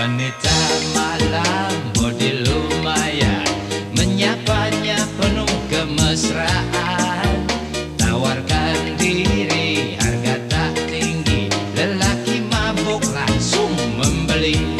Wanita malam bodi lumayan Menyapanya penuh kemesraan. Tawarkan diri harga tak tinggi Lelaki mabuk langsung membeli.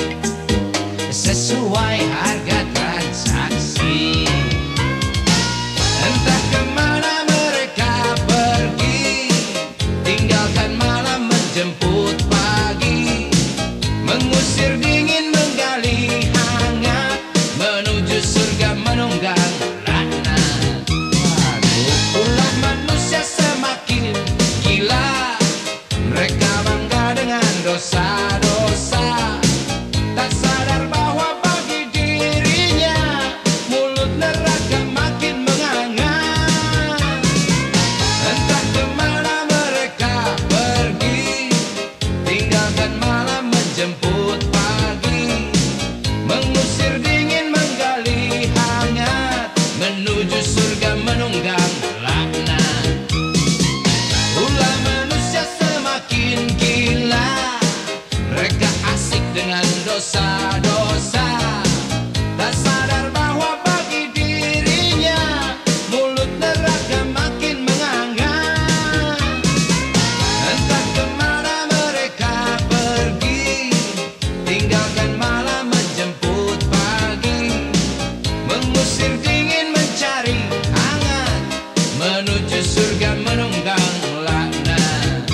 menuju surga menunggang laknat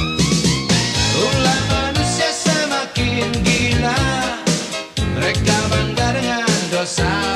Ulah manusia semakin gila. Mereka bangga dengan dosa.